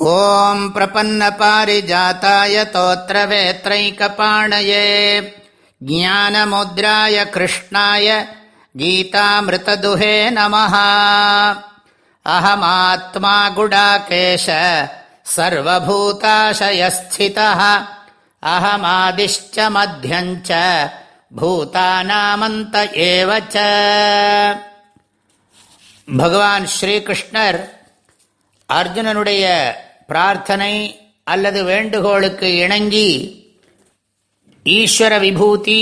ॐ प्रपन्नपारिजाताय तोत्रवेत्रैकपाणये ज्ञानमुद्राय कृष्णाय गीतामृतदुहे नमः अहमात्मा गुडाकेश सर्वभूताशयस्थितः अहमादिश्च मध्यञ्च பூதானாமந்த ஏவச்ச பகவான் ஸ்ரீகிருஷ்ணர் அர்ஜுனனுடைய பிரார்த்தனை அல்லது வேண்டுகோளுக்கு இணங்கி ஈஸ்வர விபூதி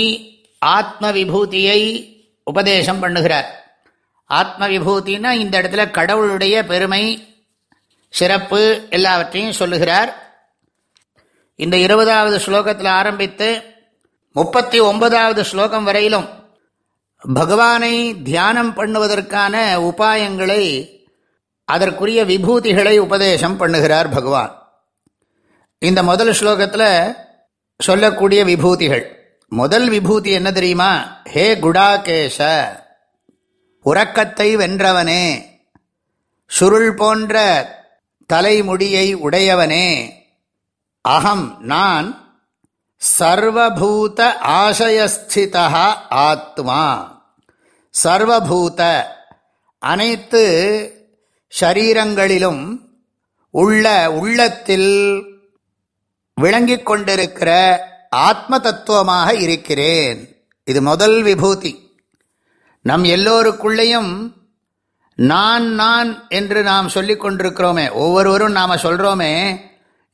ஆத்ம விபூதியை உபதேசம் பண்ணுகிறார். ஆத்ம விபூத்தின்னா இந்த இடத்துல கடவுளுடைய பெருமை சிறப்பு எல்லாவற்றையும் சொல்லுகிறார். இந்த இருபதாவது ஸ்லோகத்தில் ஆரம்பித்து முப்பத்தி ஒன்பதாவது ஸ்லோகம் வரையிலும் பகவானை தியானம் பண்ணுவதற்கான உபாயங்களை அதற்குரிய விபூதிகளை உபதேசம் பண்ணுகிறார் பகவான். இந்த முதல் ஸ்லோகத்தில் சொல்லக்கூடிய விபூதிகள். முதல் விபூதி என்ன தெரியுமா? ஹே குடாகேஷ உறக்கத்தை வென்றவனே சுருள் போன்ற தலைமுடியை உடையவனே அகம் நான் சர்வபூத ஆசயஸ்திதா ஆத்மா. சர்வபூத அனைத்து ஷரீரங்களிலும் உள்ள உள்ளத்தில் விளங்கிக் கொண்டிருக்கிற ஆத்ம தத்துவமாக இருக்கிறேன். இது முதல் விபூதி. நம் எல்லோருக்குள்ளேயும் நான் நான் என்று நாம் சொல்லிக் கொண்டிருக்கிறோமே ஒவ்வொருவரும் நாம் சொல்கிறோமே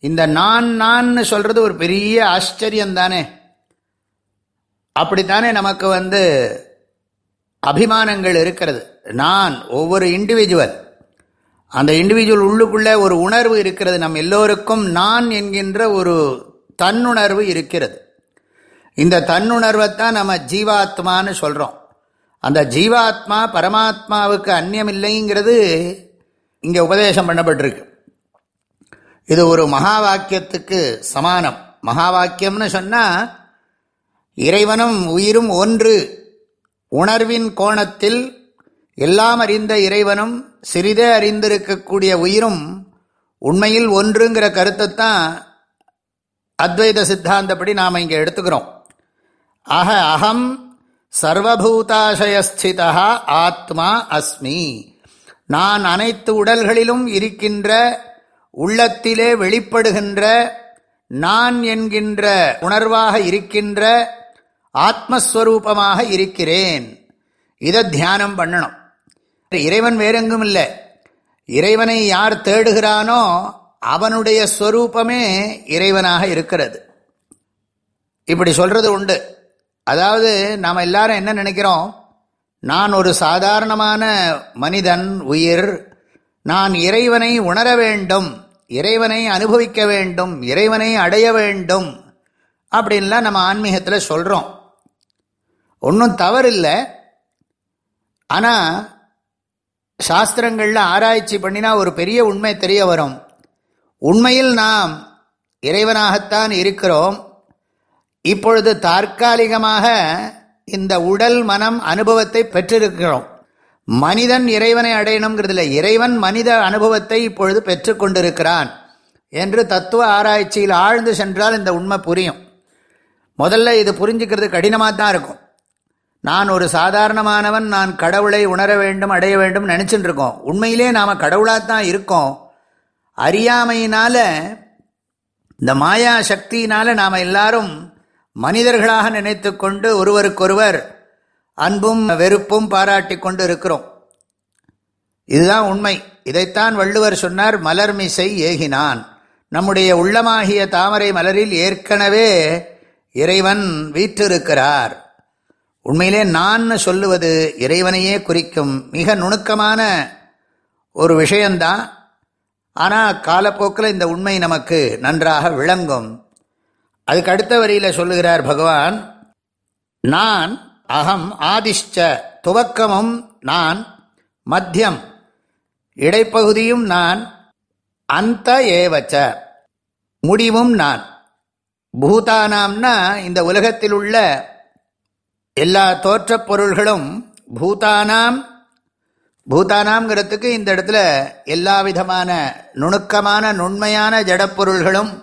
இந்த நான் நான் சொல்கிறது ஒரு பெரிய ஆச்சரியம் தானே அப்படித்தானே நமக்கு வந்து அபிமானங்கள் இருக்கிறது. நான் ஒவ்வொரு இண்டிவிஜுவல் அந்த இண்டிவிஜுவல் உள்ளுக்குள்ளே ஒரு உணர்வு இருக்கிறது. நம் எல்லோருக்கும் நான் என்கின்ற ஒரு தன்னுணர்வு இருக்கிறது. இந்த தன்னுணர்வை தான் நம்ம ஜீவாத்மான்னு சொல்கிறோம் அந்த ஜீவாத்மா பரமாத்மாவுக்கு அந்நியம் இல்லைங்கிறது இங்கே உபதேசம் பண்ணப்பட்டிருக்கு. இது ஒரு மகா வாக்கியத்துக்கு சமானம். மகா வாக்கியம்னு சொன்னால் இறைவனும் உயிரும் ஒன்று. உணர்வின் கோணத்தில் எல்லாம் அறிந்த இறைவனும் சிறிதே அறிந்திருக்கக்கூடிய உயிரும் உண்மையில் ஒன்றுங்கிற கருத்தை தான் அத்வைத சித்தாந்தப்படி நாம் இங்கே எடுத்துக்கிறோம். ஆக அகம் சர்வபூதாசயஸ்திதா ஆத்மா அஸ்மி. நான் அனைத்து உடல்களிலும் இருக்கின்ற உள்ளத்திலே வெளிப்படுகின்ற நான் என்கின்ற உணர்வாக இருக்கின்ற ஆத்மஸ்வரூபமாக இருக்கிறேன். இதை தியானம் பண்ணணும். இறைவன் வேறெங்கும் இல்லை. இறைவனை யார் தேடுகிறானோ அவனுடைய ஸ்வரூபமே இறைவனாக இருக்கிறது. இப்படி சொல்கிறது உண்டு. அதாவது நாம் எல்லாரும் என்ன நினைக்கிறோம்? நான் ஒரு சாதாரணமான மனிதன் உயிர். நான் இறைவனை உணர வேண்டும். இறைவனை அனுபவிக்க வேண்டும். இறைவனை அடைய வேண்டும். அப்படின்லாம் நம்ம ஆன்மீகத்தில் சொல்கிறோம் ஒன்றும் தவறில்லை. ஆனால் சாஸ்திரங்களில் ஆராய்ச்சி பண்ணினா ஒரு பெரிய உண்மை தெரிய வரும். உண்மையில் நாம் இறைவனாகத்தான் இருக்கிறோம். இப்பொழுது தற்காலிகமாக இந்த உடல் மனம் அனுபவத்தை பெற்றிருக்கிறோம். மனிதன் இறைவனை அடையணுங்கிறதுல இறைவன் மனித அனுபவத்தை இப்பொழுது பெற்றுக்கொண்டிருக்கிறான் என்று தத்துவ ஆராய்ச்சியில் ஆழ்ந்து சென்றால் இந்த உண்மை புரியும். முதல்ல இது புரிஞ்சுக்கிறது கடினமாக தான் இருக்கும். நான் ஒரு சாதாரணமானவன் நான் கடவுளை உணர வேண்டும் அடைய வேண்டும் நினச்சிட்டு இருக்கோம். உண்மையிலே நாம் கடவுளாக தான் இருக்கோம். அறியாமையினால் இந்த மாயா சக்தியினால் நாம் எல்லாரும் மனிதர்களாக நினைத்து கொண்டு ஒருவருக்கொருவர் அன்பும் வெறுப்பும் பாராட்டி கொண்டு இருக்கிறோம். இதுதான் உண்மை. இதைத்தான் வள்ளுவர் சொன்னார் மலர்மிசை ஏகினான். நம்முடைய உள்ளமாகிய தாமரை மலரில் ஏற்கனவே இறைவன் வீற்றிருக்கிறார். உண்மையிலே நான் சொல்லுவது இறைவனையே குறிக்கும் மிக நுணுக்கமான ஒரு விஷயந்தான் ஆனால் காலப்போக்கில் இந்த உண்மை நமக்கு நன்றாக விளங்கும். அதுக்கு அடுத்த வரியில் சொல்லுகிறார் பகவான் நான் அகம் ஆதிஷ்ட துவக்கமும் நான் மத்தியம் இடைப்பகுதியும் நான் அந்த ஏவச்ச முடிவும் நான். பூதானாம்னா இந்த உலகத்தில் உள்ள எல்லா தோற்றப் பொருள்களும் பூதானாம். பூதானாம்ங்கிறதுக்கு இந்த இடத்துல எல்லா விதமான நுணுக்கமான நுண்மையான ஜடப்பொருள்களும்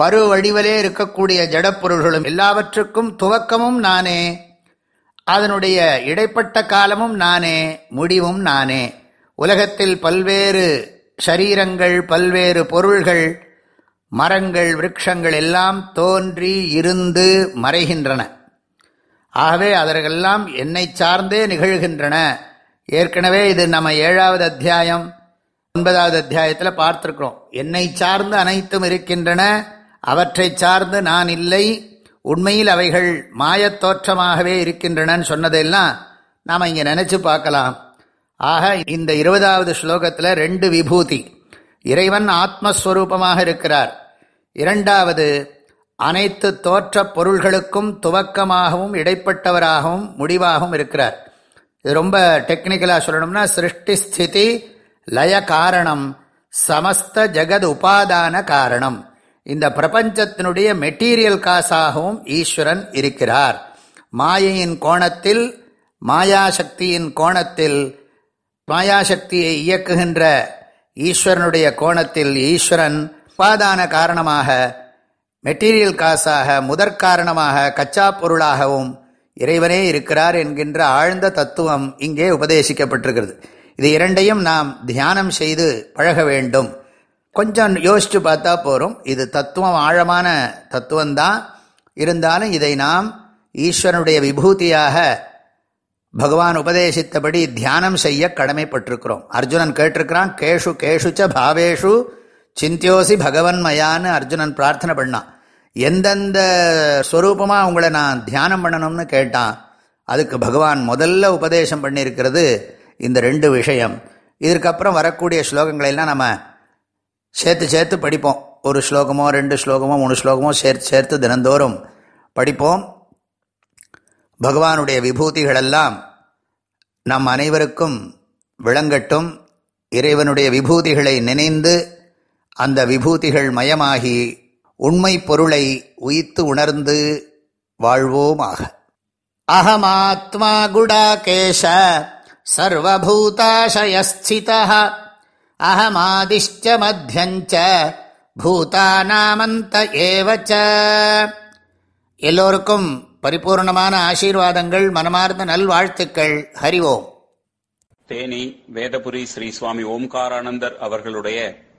பரு வடிவலே இருக்கக்கூடிய ஜடப்பொருள்களும் எல்லாவற்றுக்கும் துவக்கமும் நானே. அதனுடைய இடைப்பட்ட காலமும் நானே முடிவும் நானே. உலகத்தில் பல்வேறு சரீரங்கள் பல்வேறு பொருள்கள் மரங்கள் விரக்ஷங்கள் எல்லாம் தோன்றி இருந்து மறைகின்றன. ஆகவே அதற்கெல்லாம் என்னை சார்ந்தே நிகழ்கின்றன. ஏற்கனவே இது நம்ம ஏழாவது அத்தியாயம் ஒன்பதாவது அத்தியாயத்தில் பார்த்துருக்கிறோம். என்னை சார்ந்து அனைத்தும் இருக்கின்றன அவற்றை சார்ந்து நான் இல்லை உண்மையில் அவைகள் மாயத் தோற்றமாகவே இருக்கின்றனன்னு சொன்னதெல்லாம் நாம் இங்கே நினச்சி பார்க்கலாம். ஆக இந்த இருபதாவது ஸ்லோகத்தில் ரெண்டு விபூதி இறைவன் ஆத்மஸ்வரூபமாக இருக்கிறார். இரண்டாவது அனைத்து தோற்ற பொருள்களுக்கும் துவக்கமாகவும் இடைப்பட்டவராகவும் முடிவாகவும் இருக்கிறார். இது ரொம்ப டெக்னிக்கலாக சொல்லணும்னா சிருஷ்டி ஸ்திதி லய காரணம் சமஸ்த ஜெகத் உபாதான காரணம். இந்த பிரபஞ்சத்தினுடைய மெட்டீரியல் காசாகவும் ஈஸ்வரன் இருக்கிறார். மாயையின் கோணத்தில் மாயாசக்தியின் கோணத்தில் மாயாசக்தியை இயக்குகின்ற ஈஸ்வரனுடைய கோணத்தில் ஈஸ்வரன் உபாதான காரணமாக மெட்டீரியல் காசாக முதற்காரணமாக கச்சா பொருளாகவும் இறைவனே இருக்கிறார் என்கின்ற ஆழ்ந்த தத்துவம் இங்கே உபதேசிக்கப்பட்டிருக்கிறது. இது இரண்டையும் நாம் தியானம் செய்து பழக வேண்டும். கொஞ்சம் யோசித்து பார்த்தா போகிறோம் இது தத்துவம் ஆழமான தத்துவம்தான். இருந்தாலும் இதை நாம் ஈஸ்வரனுடைய விபூதியாக பகவான் உபதேசித்தபடி தியானம் செய்ய கடமைப்பட்டிருக்கிறோம். அர்ஜுனன் கேட்டிருக்கிறான் கேஷு கேஷுச்ச பாவேஷு சிந்தியோசி பகவன் மயான்னு அர்ஜுனன் பிரார்த்தனை பண்ணான். எந்தெந்த ஸ்வரூபமாக உங்களை நான் தியானம் பண்ணணும்னு கேட்டான் அதுக்கு பகவான் முதல்ல உபதேசம் பண்ணியிருக்கிறது இந்த ரெண்டு விஷயம். இதற்கப்புறம் வரக்கூடிய ஸ்லோகங்களெல்லாம் நம்ம சேர்த்து சேர்த்து படிப்போம். ஒரு ஸ்லோகமோ ரெண்டு ஸ்லோகமோ மூணு ஸ்லோகமோ சேர்த்து சேர்த்து தினந்தோறும் படிப்போம். பகவானுடைய விபூதிகளெல்லாம் நம் அனைவருக்கும் விளங்கட்டும். இறைவனுடைய விபூதிகளை நினைந்து அந்த விபூதிகள் மயமாகி உண்மை பொருளை உயித்து உணர்ந்து வாழ்வோமாக. அகமாத்மா குடாகேஷ சர்வூதாசயஸ்தித அகமாதிஷ்ட மத்தியஞ்ச பூதானாமந்த ஏவச்ச. எல்லோருக்கும் பரிபூர்ணமான ஆசீர்வாதங்கள் மனமார்ந்த நல்வாழ்த்துக்கள். ஹரிவோம் தேனி வேதபுரி ஸ்ரீ சுவாமி ஓம்காரானந்தர் அவர்களுடைய